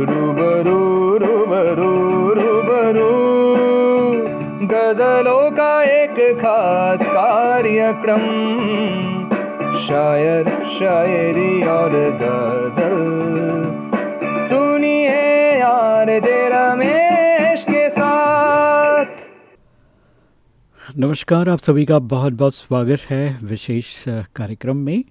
रूबरू रूबरू रूबरू गजलों का एक खास कार्यक्रम शायर शायरी और गज़ल सुनिए यार जे रमेश के साथ नमस्कार आप सभी का बहुत बहुत स्वागत है विशेष कार्यक्रम में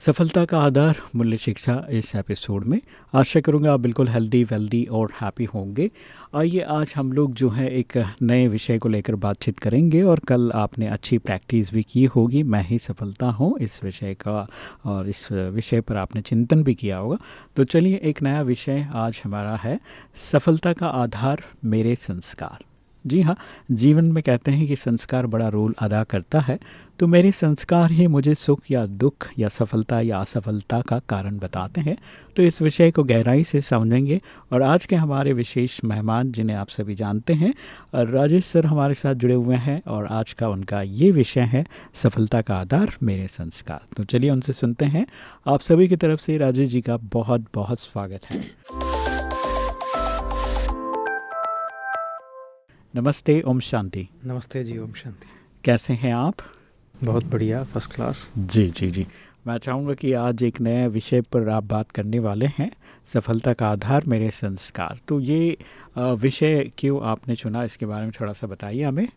सफलता का आधार मूल्य शिक्षा इस एपिसोड में। आशा करूँगा आप बिल्कुल हेल्दी वेल्दी और हैप्पी होंगे। आइए, आज हम लोग जो है एक नए विषय को लेकर बातचीत करेंगे और कल आपने अच्छी प्रैक्टिस भी की होगी। मैं ही सफलता हूँ इस विषय का और इस विषय पर आपने चिंतन भी किया होगा। तो चलिए, एक नया विषय आज हमारा है, सफलता का आधार मेरे संस्कार। जी हाँ जीवन में कहते हैं कि संस्कार बड़ा रोल अदा करता है। तो मेरे संस्कार ही मुझे सुख या दुख या सफलता या असफलता का कारण बताते हैं। तो इस विषय को गहराई से समझेंगे और आज के हमारे विशेष मेहमान जिन्हें आप सभी जानते हैं, राजेश सर हमारे साथ जुड़े हुए हैं और आज का उनका ये विषय है, सफलता का आधार मेरे संस्कार। तो चलिए उनसे सुनते हैं। आप सभी की तरफ़ से राजेश जी का बहुत बहुत स्वागत है। नमस्ते ओम शांति। नमस्ते जी ओम शांति। कैसे हैं आप? बहुत बढ़िया फ़र्स्ट क्लास जी जी जी। मैं चाहूँगा कि आज एक नए विषय पर आप बात करने वाले हैं सफलता का आधार मेरे संस्कार। तो ये विषय क्यों आपने चुना इसके बारे में थोड़ा सा बताइए हमें।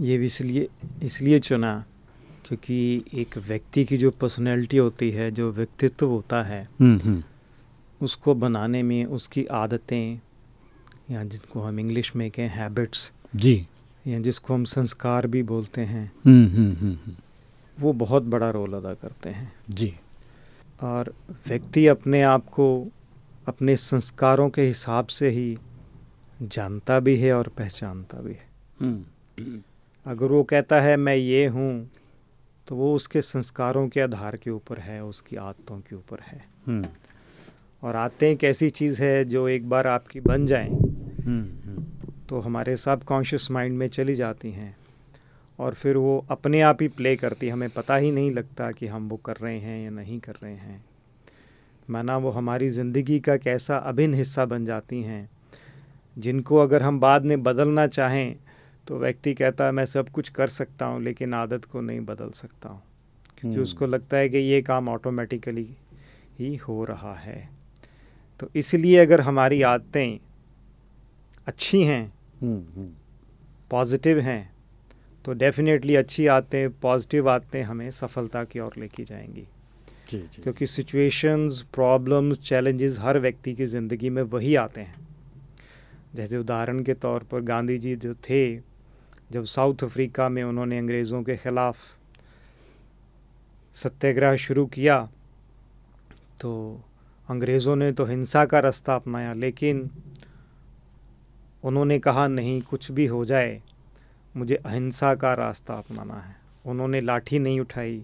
ये इसलिए इसलिए चुना क्योंकि एक व्यक्ति की जो पर्सनैलिटी होती है जो व्यक्तित्व होता है हम्म, हम्म। उसको बनाने में उसकी आदतें या जिनको हम इंग्लिश में कहें हैबिट्स जी। या जिसको हम संस्कार भी बोलते हैं हम्म, हम्म, हम्म, वो बहुत बड़ा रोल अदा करते हैं। जी। और व्यक्ति अपने आप को अपने संस्कारों के हिसाब से ही जानता भी है और पहचानता भी है। अगर वो कहता है मैं ये हूँ तो वो उसके संस्कारों के आधार के ऊपर है उसकी आदतों के ऊपर है। और आते एक ऐसी चीज़ है जो एक बार आपकी बन जाए। तो हमारे सब कॉन्शियस माइंड में चली जाती हैं और फिर वो अपने आप ही प्ले करती हमें पता ही नहीं लगता कि हम वो कर रहे हैं या नहीं कर रहे हैं। माना वो हमारी ज़िंदगी का कैसा अभिन्न हिस्सा बन जाती हैं जिनको अगर हम बाद में बदलना चाहें तो व्यक्ति कहता है मैं सब कुछ कर सकता हूँ लेकिन आदत को नहीं बदल सकता हूँ। क्योंकि हम्म। उसको लगता है कि ये काम ऑटोमेटिकली ही हो रहा है। तो इसलिए अगर हमारी आदतें अच्छी हैं पॉजिटिव हैं तो डेफिनेटली अच्छी आदतें पॉजिटिव आदतें हमें सफलता की ओर लेके जाएँगी। जी जी। क्योंकि सिचुएशंस प्रॉब्लम्स चैलेंजेस हर व्यक्ति की ज़िंदगी में वही आते हैं। जैसे उदाहरण के तौर पर गांधी जी जो थे जब साउथ अफ्रीका में उन्होंने अंग्रेज़ों के ख़िलाफ़ सत्याग्रह शुरू किया तो अंग्रेज़ों ने तो हिंसा का रास्ता अपनाया, लेकिन उन्होंने कहा, नहीं, कुछ भी हो जाए, मुझे अहिंसा का रास्ता अपनाना है। उन्होंने लाठी नहीं उठाई,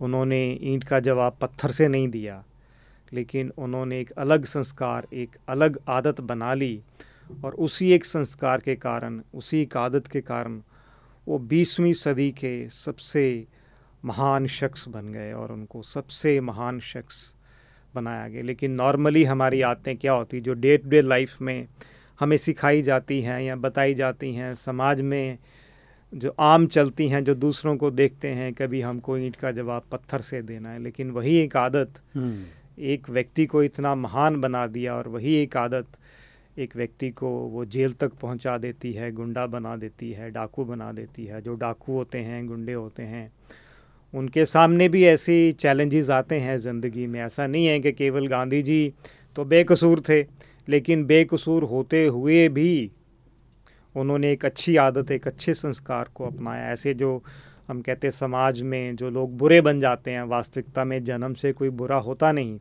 उन्होंने ईंट का जवाब पत्थर से नहीं दिया, लेकिन उन्होंने एक अलग संस्कार, एक अलग आदत बना ली, और उसी एक संस्कार के कारण, उसी एक आदत के कारण, वो बीसवीं सदी के सबसे महान शख्स बन गए और उनको सबसे महान शख्स बनाया गया। लेकिन नॉर्मली हमारी आदतें क्या होती जो डे टू डे लाइफ में हमें सिखाई जाती हैं या बताई जाती हैं समाज में जो आम चलती हैं जो दूसरों को देखते हैं कभी हमको ईंट का जवाब पत्थर से देना है। लेकिन वही एक आदत हम्म। एक व्यक्ति को इतना महान बना दिया और वही एक आदत एक व्यक्ति को वो जेल तक पहुँचा देती है गुंडा बना देती है डाकू बना देती है। जो डाकू होते हैं गुंडे होते हैं उनके सामने भी ऐसी चैलेंजेस आते हैं ज़िंदगी में। ऐसा नहीं है कि केवल गांधी जी तो बेकसूर थे, लेकिन बेकसूर होते हुए भी उन्होंने एक अच्छी आदत, एक अच्छे संस्कार को अपनाया। ऐसे जो हम कहते हैं समाज में जो लोग बुरे बन जाते हैं, वास्तविकता में जन्म से कोई बुरा होता नहीं,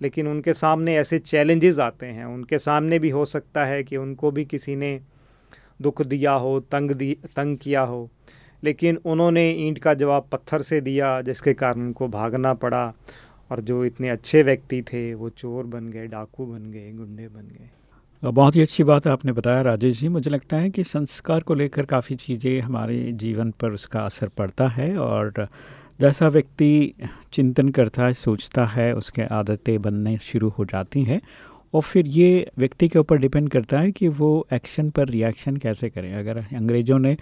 लेकिन उनके सामने ऐसे चैलेंजेस आते हैं। उनके सामने भी हो सकता है कि उनको भी किसी ने दुख दिया हो, तंग दी, तंग किया हो। लेकिन उन्होंने ईंट का जवाब पत्थर से दिया, जिसके कारण उनको भागना पड़ा और जो इतने अच्छे व्यक्ति थे, वो चोर बन गए, डाकू बन गए, गुंडे बन गए। बहुत ही अच्छी बात आपने बताया राजेश जी। मुझे लगता है कि संस्कार को लेकर काफ़ी चीज़ें हमारे जीवन पर उसका असर पड़ता है और जैसा व्यक्ति चिंतन करता है, सोचता है, उसके आदतें बनने शुरू हो जाती हैं और फिर ये व्यक्ति के ऊपर डिपेंड करता है कि वो एक्शन पर रिएक्शन कैसे करें। अगर अंग्रेज़ों ने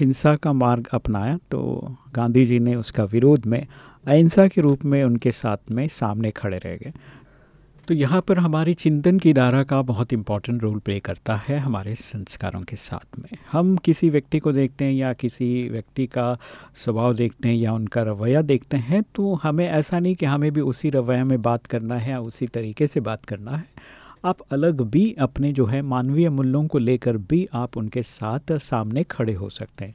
हिंसा का मार्ग अपनाया तो गांधी जी ने उसका विरोध में अहिंसा के रूप में उनके साथ में सामने खड़े रह गए। तो यहाँ पर हमारी चिंतन की धारा का बहुत इंपॉर्टेंट रोल प्ले करता है हमारे संस्कारों के साथ में। हम किसी व्यक्ति को देखते हैं या किसी व्यक्ति का स्वभाव देखते हैं या उनका रवैया देखते हैं तो हमें ऐसा नहीं कि हमें भी उसी रवैया में बात करना है या उसी तरीके से बात करना है। आप अलग भी अपने जो है मानवीय मूल्यों को लेकर भी आप उनके साथ सामने खड़े हो सकते हैं।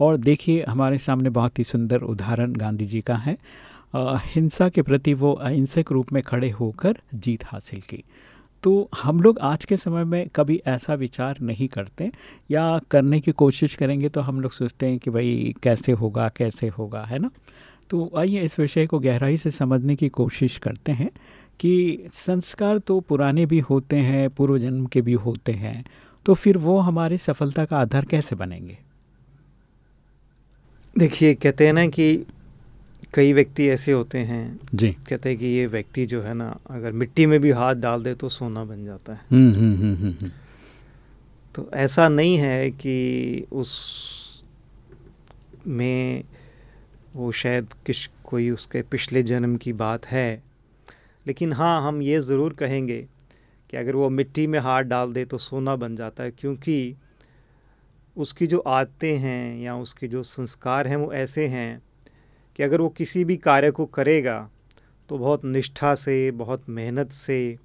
और देखिए, हमारे सामने बहुत ही सुंदर उदाहरण गांधी जी का है। हिंसा के प्रति वो अहिंसक रूप में खड़े होकर जीत हासिल की। तो हम लोग आज के समय में कभी ऐसा विचार नहीं करते या करने की कोशिश करेंगे तो हम लोग सोचते हैं कि भाई कैसे होगा कैसे होगा, है ना? तो आइए इस विषय को गहराई से समझने की कोशिश करते हैं कि संस्कार तो पुराने भी होते हैं, पूर्व जन्म के भी होते हैं तो फिर वो हमारी सफलता का आधार कैसे बनेंगे? देखिए, कहते हैं ना कि कई व्यक्ति ऐसे होते हैं। जी। कहते हैं कि ये व्यक्ति जो है ना अगर मिट्टी में भी हाथ डाल दे तो सोना बन जाता है। हम्म, हम्म, हम्म, तो ऐसा नहीं है कि उस में वो शायद किस कोई उसके पिछले जन्म की बात है। लेकिन हाँ हम ये ज़रूर कहेंगे कि अगर वो मिट्टी में हाथ डाल दे तो सोना बन जाता है क्योंकि उसकी जो आदतें हैं या उसके जो संस्कार हैं वो ऐसे हैं कि अगर वो किसी भी कार्य को करेगा तो बहुत निष्ठा से बहुत मेहनत से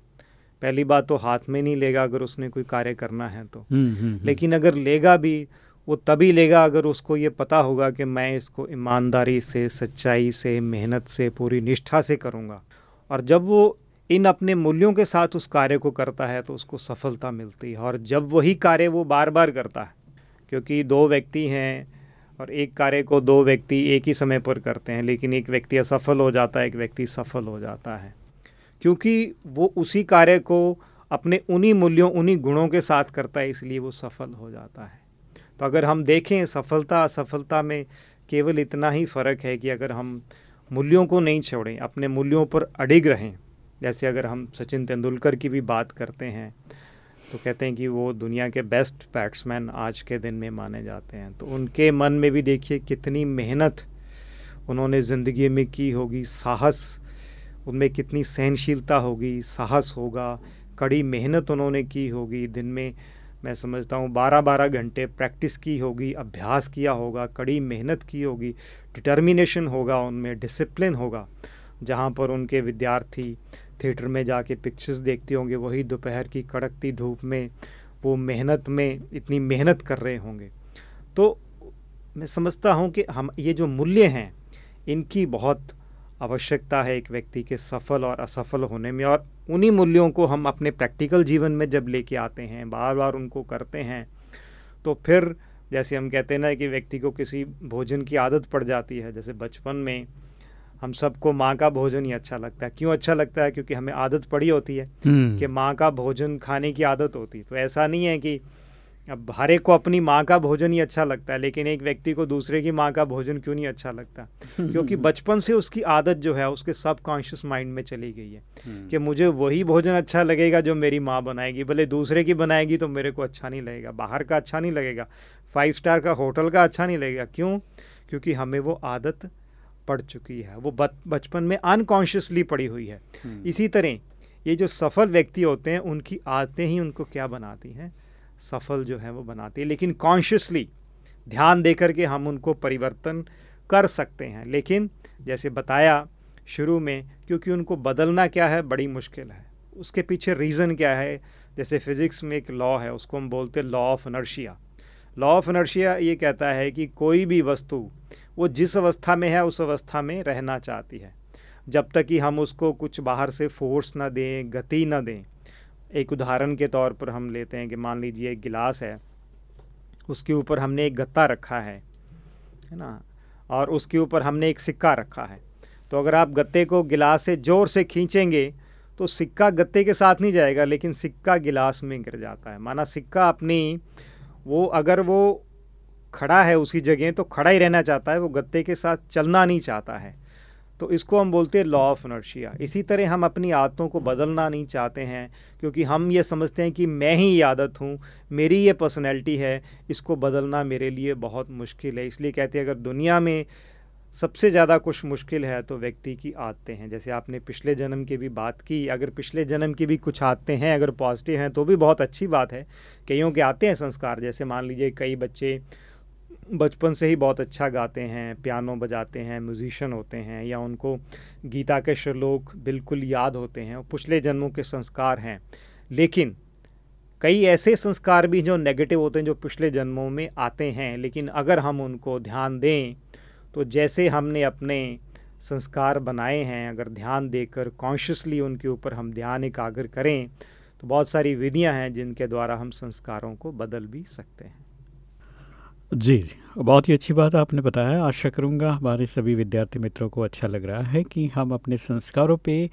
पहली बात तो हाथ में नहीं लेगा अगर उसने कोई कार्य करना है तो। हम्म, हम्म, हम्म। लेकिन अगर लेगा भी वो तभी लेगा अगर उसको ये पता होगा कि मैं इसको ईमानदारी से सच्चाई से मेहनत से पूरी निष्ठा से करूँगा। और जब वो इन अपने मूल्यों के साथ उस कार्य को करता है तो उसको सफलता मिलती है। और जब वही कार्य वो बार बार करता है क्योंकि दो व्यक्ति हैं और एक कार्य को दो व्यक्ति एक ही समय पर करते हैं, लेकिन एक व्यक्ति असफल हो जाता है, एक व्यक्ति सफल हो जाता है। क्योंकि वो उसी कार्य को अपने उन्हीं मूल्यों, उन्हीं गुणों के साथ करता है, इसलिए वो सफल हो जाता है। तो अगर हम देखें, सफलता, असफलता में केवल इतना ही फ़र्क है कि अगर हम मूल्यों को नहीं छोड़ें, अपने मूल्यों पर अडिग रहें। जैसे अगर हम सचिन तेंदुलकर की भी बात करते हैं तो कहते हैं कि वो दुनिया के बेस्ट बैट्समैन आज के दिन में माने जाते हैं। तो उनके मन में भी देखिए कितनी मेहनत उन्होंने ज़िंदगी में की होगी, साहस, उनमें कितनी सहनशीलता होगी, साहस होगा, कड़ी मेहनत उन्होंने की होगी। दिन में मैं समझता हूँ बारह बारह घंटे प्रैक्टिस की होगी, अभ्यास किया होगा, कड़ी मेहनत की होगी डिटर्मिनेशन होगा उनमें डिसिप्लिन होगा, जहाँ पर उनके विद्यार्थी थिएटर में जाके पिक्चर्स देखते होंगे, वही दोपहर की कड़कती धूप में, वो मेहनत में इतनी मेहनत कर रहे होंगे। तो मैं समझता हूँ कि हम, ये जो मूल्य हैं, इनकी बहुत आवश्यकता है एक व्यक्ति के सफल और असफल होने में, और उन्हीं मूल्यों को हम अपने प्रैक्टिकल जीवन में जब लेके आते हैं बार बार उनको करते हैं तो फिर जैसे हम कहते हैं ना कि व्यक्ति को किसी भोजन की आदत पड़ जाती है, जैसे बचपन में हम सबको माँ का भोजन ही अच्छा लगता है। क्यों अच्छा लगता है? क्योंकि हमें आदत पड़ी होती है हम्म। कि माँ का भोजन खाने की आदत होती है। तो ऐसा नहीं है कि अब हर एक को अपनी माँ का भोजन ही अच्छा लगता है लेकिन एक व्यक्ति को दूसरे की माँ का भोजन क्यों नहीं अच्छा लगता? क्योंकि बचपन से उसकी आदत जो है उसके सब कॉन्शियस माइंड में चली गई है हम्म। कि मुझे वही भोजन अच्छा लगेगा जो मेरी माँ बनाएगी। भले दूसरे की बनाएगी तो मेरे को अच्छा नहीं लगेगा बाहर का अच्छा नहीं लगेगा फाइव स्टार का होटल का अच्छा नहीं लगेगा। क्यों? क्योंकि हमें वो आदत पड़ चुकी है। वो बचपन में अनकॉन्शियसली पड़ी हुई है। हम्म। इसी तरह ये जो सफल व्यक्ति होते हैं उनकी आदतें ही उनको क्या बनाती हैं? सफल जो है वो बनाती है। लेकिन कॉन्शियसली ध्यान दे करके हम उनको परिवर्तन कर सकते हैं। लेकिन जैसे बताया शुरू में क्योंकि उनको बदलना क्या है? बड़ी मुश्किल है। उसके पीछे रीज़न क्या है? जैसे फिज़िक्स में एक लॉ है उसको हम बोलते हैं law of inertia law of inertia ये कहता है कि कोई भी वस्तु वो जिस अवस्था में है, उस अवस्था में रहना चाहती है। जब तक कि हम उसको कुछ बाहर से फोर्स ना दें, गति ना दें, एक उदाहरण के तौर पर हम लेते हैं कि मान लीजिए एक गिलास है, उसके ऊपर हमने एक गत्ता रखा है है ना? और उसके ऊपर हमने एक सिक्का रखा है। तो अगर आप गत्ते को गिलास से ज़ोर से खींचेंगे तो सिक्का गत्ते के साथ नहीं जाएगा, लेकिन सिक्का गिलास में गिर जाता है। माना सिक्का अपनी, वो अगर वो खड़ा है उसी जगह तो खड़ा ही रहना चाहता है, वो गत्ते के साथ चलना नहीं चाहता है। तो इसको हम बोलते हैं लॉ ऑफ़ नर्शिया इसी तरह हम अपनी आदतों को बदलना नहीं चाहते हैं, क्योंकि हम ये समझते हैं कि मैं ही आदत हूँ, मेरी ये पर्सनैलिटी है, इसको बदलना मेरे लिए बहुत मुश्किल है। इसलिए कहते हैं, अगर दुनिया में सबसे ज़्यादा कुछ मुश्किल है तो व्यक्ति की आदतें हैं। जैसे आपने पिछले जन्म की भी बात की, अगर पिछले जन्म की भी कुछ आदतें हैं, अगर पॉजिटिव हैं तो भी बहुत अच्छी बात है। कईयों के आते हैं संस्कार, जैसे मान लीजिए कई बच्चे बचपन से ही बहुत अच्छा गाते हैं, पियानो बजाते हैं, म्यूजिशियन होते हैं या उनको गीता के श्लोक बिल्कुल याद होते हैं और पिछले जन्मों के संस्कार हैं। लेकिन कई ऐसे संस्कार भी जो नेगेटिव होते हैं जो पिछले जन्मों में आते हैं, लेकिन अगर हम उनको ध्यान दें तो जैसे हमने अपने संस्कार बनाए हैं, अगर ध्यान देकर कॉन्शियसली उनके ऊपर हम ध्यान एकाग्र करें तो बहुत सारी विधियाँ हैं जिनके द्वारा हम संस्कारों को बदल भी सकते हैं। जी जी। बहुत ही अच्छी बात आपने बताया। आशा करूँगा हमारे सभी विद्यार्थी मित्रों को अच्छा लग रहा है कि हम अपने संस्कारों पे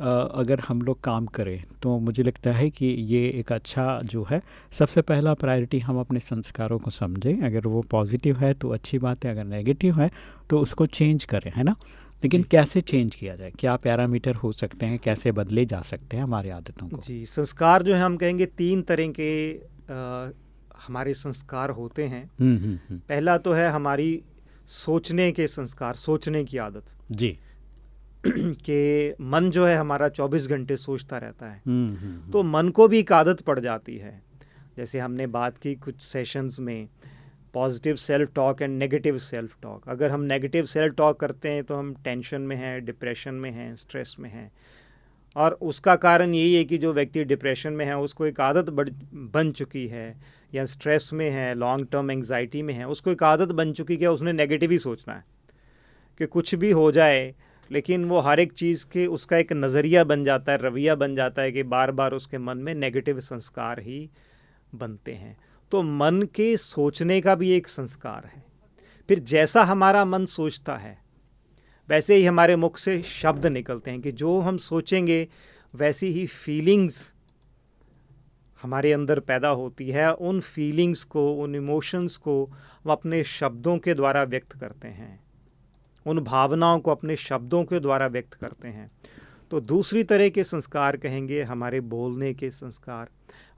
अगर हम लोग काम करें तो मुझे लगता है कि ये एक अच्छा जो है सबसे पहला प्रायोरिटी हम अपने संस्कारों को समझें। अगर वो पॉजिटिव है तो अच्छी बात है अगर नेगेटिव है तो उसको चेंज करें है ना? लेकिन कैसे चेंज किया जाए? क्या पैरामीटर हो सकते हैं? कैसे बदले जा सकते हैं हमारी आदतों को? जी संस्कार जो है हम कहेंगे तीन तरह के हमारे संस्कार होते हैं। हम्म, हम्म, हम्म। पहला तो है हमारी सोचने के संस्कार सोचने की आदत। जी। कि मन जो है हमारा 24 घंटे सोचता रहता है। तो मन को भी एक आदत पड़ जाती है। जैसे हमने बात की कुछ सेशंस में positive self talk and negative self talk अगर हम नेगेटिव सेल्फ टॉक करते हैं तो हम टेंशन में हैं डिप्रेशन में हैं स्ट्रेस में हैं। और उसका कारण यही है कि जो व्यक्ति डिप्रेशन में है उसको एक आदत बन चुकी है। या स्ट्रेस में है लॉन्ग टर्म एंगजाइटी में है, उसको एक आदत बन चुकी है उसने नेगेटिव ही सोचना है कि कुछ भी हो जाए, लेकिन वो हर एक चीज़ के, उसका एक नज़रिया बन जाता है, रवैया बन जाता है कि बार बार उसके मन में नेगेटिव संस्कार ही बनते हैं। तो मन के सोचने का भी एक संस्कार है। फिर जैसा हमारा मन सोचता है, वैसे ही हमारे मुख से शब्द निकलते हैं कि जो हम सोचेंगे, वैसी ही फीलिंग्स हमारे अंदर पैदा होती है, उन फीलिंग्स को, उन इमोशंस को हम अपने शब्दों के द्वारा व्यक्त करते हैं। उन भावनाओं को अपने शब्दों के द्वारा व्यक्त करते हैं। तो दूसरी तरह के संस्कार कहेंगे, हमारे बोलने के संस्कार,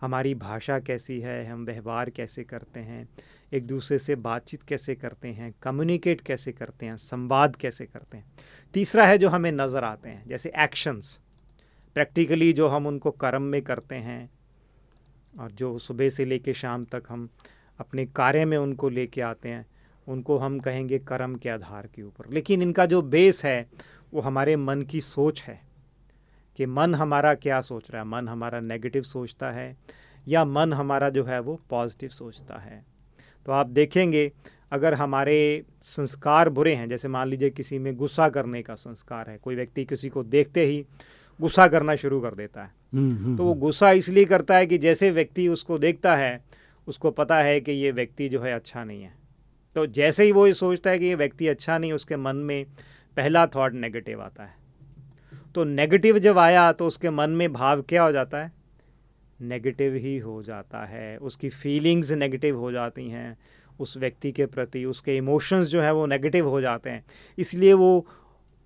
हमारी भाषा कैसी है, हम व्यवहार कैसे करते हैं, एक दूसरे से बातचीत कैसे करते हैं कम्युनिकेट कैसे करते हैं, संवाद कैसे करते हैं। तीसरा है जो हमें नज़र आते हैं, जैसे एक्शंस प्रैक्टिकली जो हम उनको कर्म में करते हैं और जो सुबह से लेके शाम तक हम अपने कार्य में उनको लेके आते हैं, उनको हम कहेंगे कर्म के आधार के ऊपर। लेकिन इनका जो बेस है, वो हमारे मन की सोच है कि मन हमारा क्या सोच रहा है? मन हमारा नेगेटिव सोचता है या मन हमारा जो है वो पॉजिटिव सोचता है? तो आप देखेंगे, अगर हमारे संस्कार बुरे हैं, जैसे मान लीजिए किसी में गुस्सा करने का संस्कार है, कोई व्यक्ति किसी को देखते ही गुस्सा करना शुरू कर देता है तो वो हम्म। गुस्सा इसलिए करता है कि जैसे व्यक्ति उसको देखता है उसको पता है कि ये व्यक्ति जो है अच्छा नहीं है। तो जैसे ही वो ये सोचता है कि ये व्यक्ति अच्छा नहीं उसके मन में पहला थॉट नेगेटिव आता है। तो नेगेटिव जब आया तो उसके मन में भाव क्या हो जाता है? नेगेटिव ही हो जाता है। उसकी फीलिंग्स नेगेटिव हो जाती हैं। उस व्यक्ति के प्रति उसके इमोशंस जो है वो नेगेटिव हो जाते हैं। इसलिए वो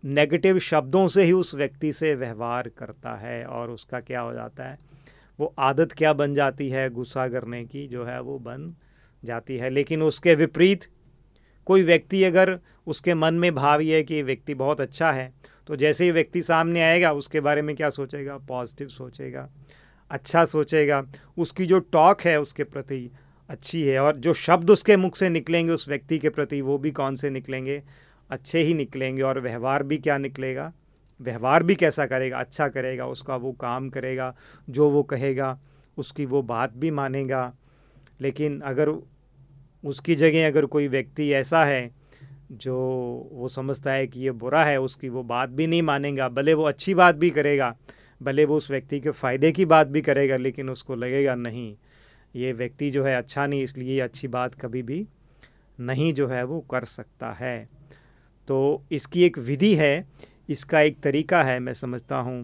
नेगेटिव शब्दों से ही उस व्यक्ति से व्यवहार करता है और उसका क्या हो जाता है? वो आदत क्या बन जाती है गुस्सा करने की जो है वो बन जाती है। लेकिन उसके विपरीत कोई व्यक्ति अगर उसके मन में भाव ये कि व्यक्ति बहुत अच्छा है तो जैसे ही व्यक्ति सामने आएगा, उसके बारे में क्या सोचेगा? पॉजिटिव सोचेगा अच्छा सोचेगा। उसकी जो टॉक है उसके प्रति अच्छी है और जो शब्द उसके मुख से निकलेंगे उस व्यक्ति के प्रति, वो भी कौन से निकलेंगे? अच्छे ही निकलेंगे और व्यवहार भी क्या निकलेगा? व्यवहार भी कैसा करेगा? अच्छा करेगा, उसका वो काम करेगा, जो वो कहेगा, उसकी वो बात भी मानेगा। लेकिन अगर उसकी जगह अगर कोई व्यक्ति ऐसा है, जो वो समझता है कि ये बुरा है, उसकी वो बात भी नहीं मानेगा, भले वो अच्छी बात भी करेगा, भले वो उस व्यक्ति के फ़ायदे की बात भी करेगा, लेकिन उसको लगेगा नहीं। ये व्यक्ति जो है अच्छा नहीं, इसलिए अच्छी बात कभी भी नहीं जो है वो कर सकता है। तो इसकी एक विधि है इसका एक तरीका है मैं समझता हूँ।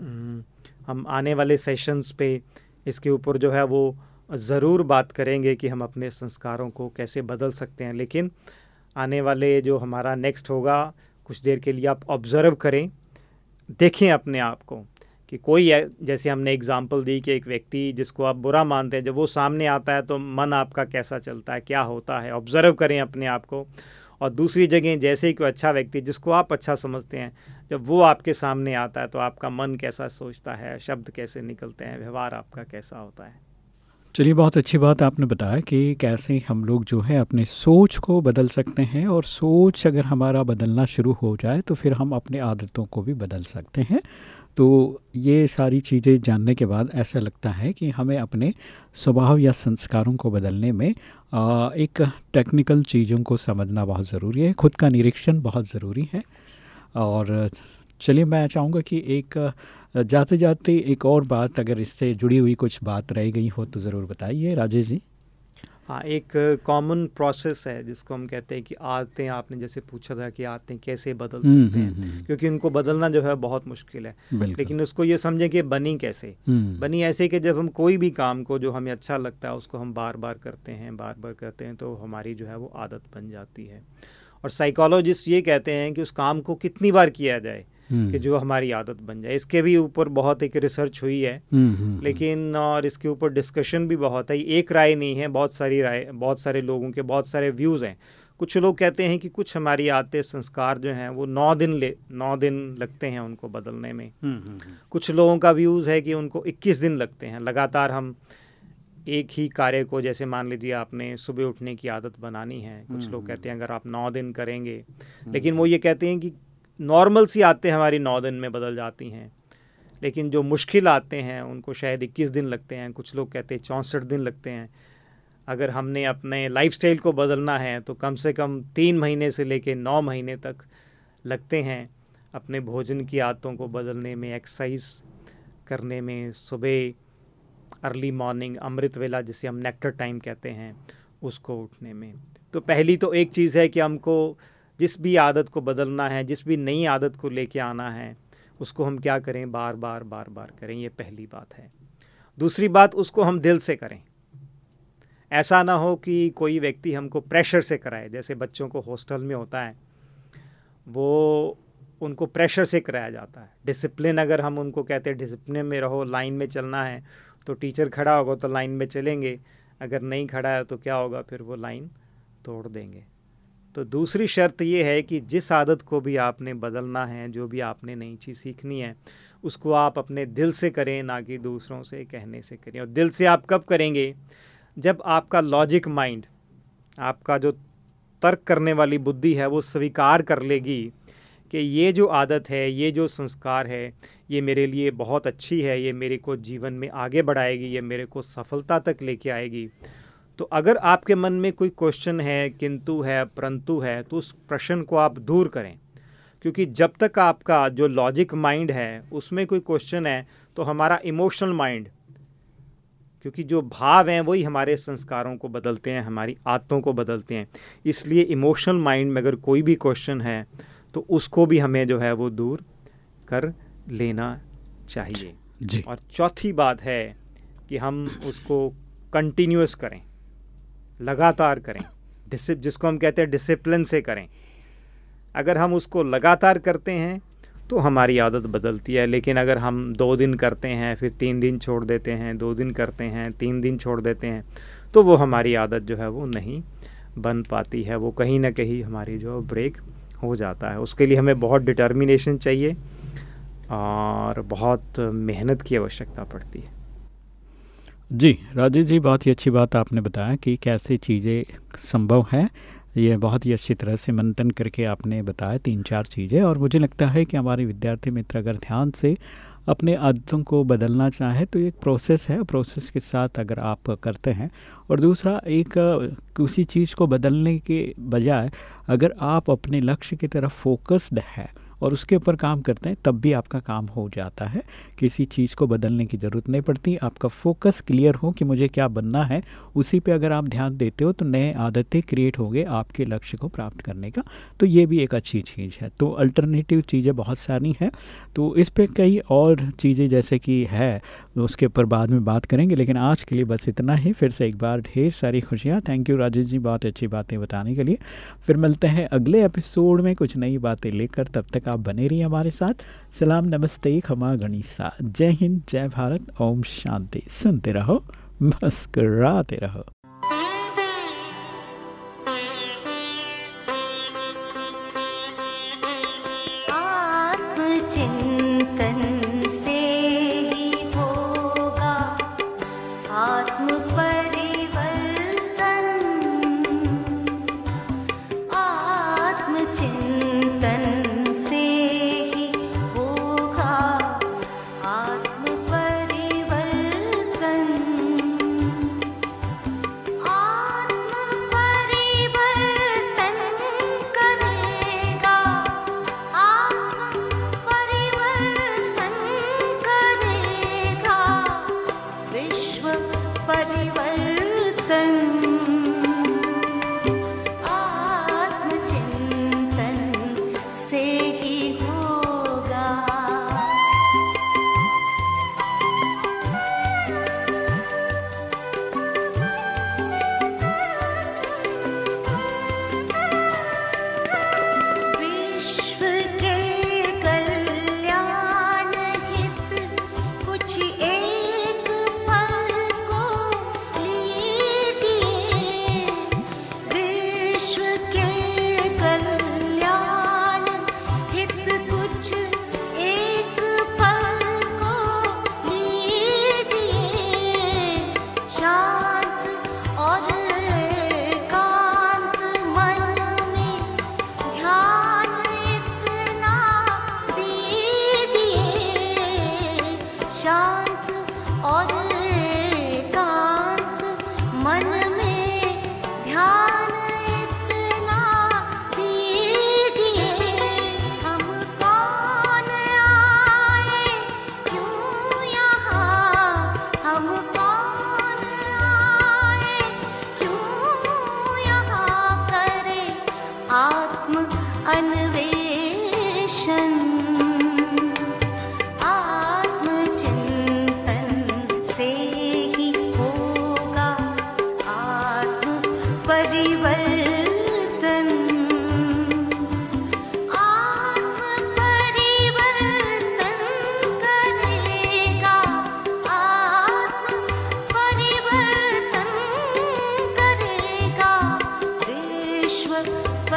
हम्म, हम आने वाले सेशंस पे इसके ऊपर जो है वो ज़रूर बात करेंगे कि हम अपने संस्कारों को कैसे बदल सकते हैं। लेकिन आने वाले जो हमारा नेक्स्ट होगा कुछ देर के लिए आप ऑब्ज़र्व करें देखें अपने आप को कि कोई जैसे हमने एग्जांपल दी कि एक व्यक्ति जिसको आप बुरा मानते हैं जब वो सामने आता है तो मन आपका कैसा चलता है क्या होता है? ऑब्ज़र्व करें अपने आप को। और दूसरी जगह जैसे ही कोई अच्छा व्यक्ति, जिसको आप अच्छा समझते हैं, जब वो आपके सामने आता है तो आपका मन कैसा सोचता है, शब्द कैसे निकलते हैं, व्यवहार आपका कैसा होता है? चलिए, बहुत अच्छी बात आपने बताया कि कैसे हम लोग जो है अपने सोच को बदल सकते हैं और सोच अगर हमारा बदलना शुरू हो जाए तो फिर हम अपने आदतों को भी बदल सकते हैं। तो ये सारी चीज़ें जानने के बाद ऐसा लगता है कि हमें अपने स्वभाव या संस्कारों को बदलने में एक टेक्निकल चीज़ों को समझना बहुत ज़रूरी है। खुद का निरीक्षण बहुत ज़रूरी है। और चलिए मैं चाहूँगा कि एक जाते जाते एक और बात अगर इससे जुड़ी हुई कुछ बात रह गई हो तो ज़रूर बताइए। राजेश जी? हाँ एक कॉमन प्रोसेस है जिसको हम कहते हैं कि आते हैं आपने जैसे पूछा था कि आते हैं कैसे बदल हम्म, सकते हैं। हम्म, हम्म, क्योंकि उनको बदलना जो है बहुत मुश्किल है। लेकिन उसको ये समझें कि बनी कैसे? बनी ऐसे कि जब हम कोई भी काम को जो हमें अच्छा लगता है उसको हम बार बार करते हैं बार बार करते हैं तो हमारी जो है वो आदत बन जाती है। और साइकोलॉजिस्ट ये कहते हैं कि उस काम को कितनी बार किया जाए? कि हम्म। जो हमारी आदत बन जाए। इसके भी ऊपर बहुत एक रिसर्च हुई है। हम्म, हम्म, लेकिन और इसके ऊपर डिस्कशन भी बहुत है। एक राय नहीं है बहुत सारी राय बहुत सारे लोगों के बहुत सारे व्यूज़ हैं। कुछ लोग कहते हैं कि कुछ हमारी आते संस्कार जो हैं वो नौ दिन ले नौ दिन लगते हैं उनको बदलने में। कुछ लोगों का व्यूज़ है कि उनको इक्कीस दिन लगते हैं। लगातार हम एक ही कार्य को जैसे मान लीजिए आपने सुबह उठने की आदत बनानी है। कुछ लोग कहते हैं अगर आप नौ दिन करेंगे। लेकिन वो ये कहते हैं कि नॉर्मल सी आते हमारी नौ दिन में बदल जाती हैं। लेकिन जो मुश्किल आते हैं, उनको शायद इक्कीस दिन लगते हैं, कुछ लोग कहते हैं चौंसठ दिन लगते हैं। अगर हमने अपने लाइफस्टाइल को बदलना है तो कम से कम तीन महीने से लेकर नौ महीने तक लगते हैं अपने भोजन की आदतों को बदलने में एक्सरसाइज करने में, सुबह अर्ली मॉर्निंग अमृत वेला, जिसे हम नेक्टर टाइम कहते हैं, उसको उठने में। तो पहली तो एक चीज़ है कि हमको जिस भी आदत को बदलना है, जिस भी नई आदत को लेके आना है, उसको हम क्या करें? बार बार बार बार करें। ये पहली बात है। दूसरी बात, उसको हम दिल से करें। ऐसा ना हो कि कोई व्यक्ति हमको प्रेशर से कराए। जैसे बच्चों को हॉस्टल में होता है, वो उनको प्रेशर से कराया जाता है। डिसिप्लिन अगर हम उनको कहते हैं, डिसिप्लिन में रहो, लाइन में चलना है। तो टीचर खड़ा होगा तो लाइन में चलेंगे। अगर नहीं खड़ा है तो क्या होगा? फिर वो लाइन तोड़ देंगे। तो दूसरी शर्त ये है कि जिस आदत को भी आपने बदलना है, जो भी आपने नई चीज़ सीखनी है, उसको आप अपने दिल से करें, ना कि दूसरों से कहने से करें। और दिल से आप कब करेंगे? जब आपका लॉजिक माइंड आपका जो तर्क करने वाली बुद्धि है, वो स्वीकार कर लेगी कि ये जो आदत है, ये जो संस्कार है, ये मेरे लिए बहुत अच्छी है, ये मेरे को जीवन में आगे बढ़ाएगी, ये मेरे को सफलता तक लेके आएगी। तो अगर आपके मन में कोई क्वेश्चन है किंतु है परंतु है तो उस प्रश्न को आप दूर करें। क्योंकि जब तक आपका जो लॉजिक माइंड है उसमें कोई क्वेश्चन है तो हमारा इमोशनल माइंड क्योंकि जो भाव हैं वही हमारे संस्कारों को बदलते हैं हमारी आदतों को बदलते हैं। इसलिए इमोशनल माइंड में अगर कोई भी क्वेश्चन है तो उसको भी हमें जो है वो दूर कर लेना चाहिए। जी। और चौथी बात है कि हम उसको कंटिन्यूस करें। लगातार करें। डिसिप जिसको हम कहते हैं डिसिप्लिन से करें। अगर हम उसको लगातार करते हैं तो हमारी आदत बदलती है। लेकिन अगर हम दो दिन करते हैं, फिर तीन दिन छोड़ देते हैं, दो दिन करते हैं, तीन दिन छोड़ देते हैं तो वो हमारी आदत जो है वो नहीं बन पाती है। वो कहीं ना कहीं हमारी जो ब्रेक हो जाता है। उसके लिए हमें बहुत डिटर्मिनेशन चाहिए और बहुत मेहनत की आवश्यकता पड़ती है। जी राजेश जी, बहुत ही अच्छी बात आपने बताया कि कैसे चीज़ें संभव हैं। ये बहुत ही अच्छी तरह से मंथन करके आपने बताया तीन चार चीज़ें और मुझे लगता है कि हमारे विद्यार्थी मित्र अगर ध्यान से अपने आदतों को बदलना चाहे तो एक प्रोसेस है। प्रोसेस के साथ अगर आप करते हैं और दूसरा एक किसी चीज़ को बदलने के बजाय अगर आप अपने लक्ष्य की तरफ़ फोकस्ड है और उसके ऊपर काम करते हैं, तब भी आपका काम हो जाता है। किसी चीज़ को बदलने की ज़रूरत नहीं पड़ती। आपका फोकस क्लियर हो कि मुझे क्या बनना है, उसी पे अगर आप ध्यान देते हो तो नए आदतें क्रिएट होंगे आपके लक्ष्य को प्राप्त करने का। तो ये भी एक अच्छी चीज़ है। तो अल्टरनेटिव चीज़ें बहुत सारी हैं। तो इस पर कई और चीज़ें जैसे कि है, उसके ऊपर बाद में बात करेंगे, लेकिन आज के लिए बस इतना ही। फिर से एक बार ढेर सारी खुशियाँ। थैंक यू राजेश जी, बहुत अच्छी बातें बताने के लिए। फिर मिलते हैं अगले एपिसोड में कुछ नई बातें लेकर। तब तक हमेशा बने रहिए हमारे साथ। सलाम, नमस्ते, खमा गणिसा। जय हिंद, जय भारत, ओम शांति। सुनते रहो, मस्कराते रहो। चिंतन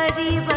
परिवार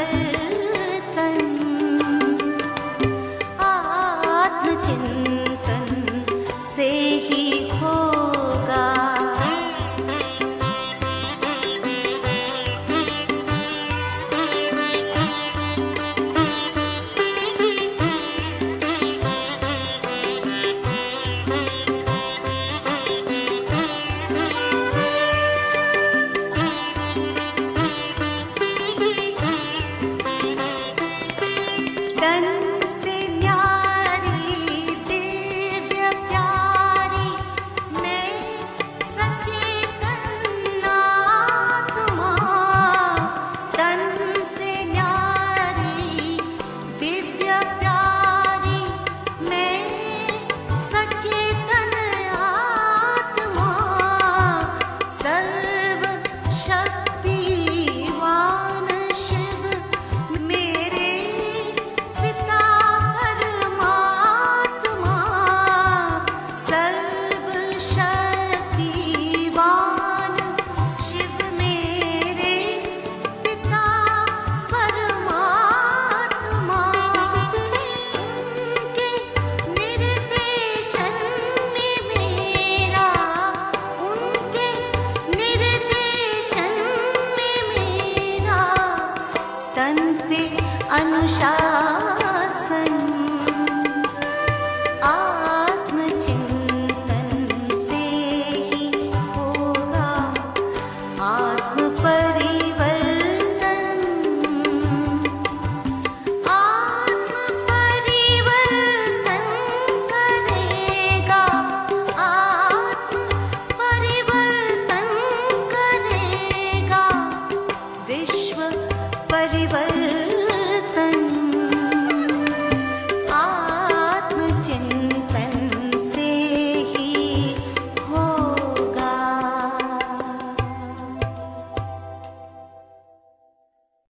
上。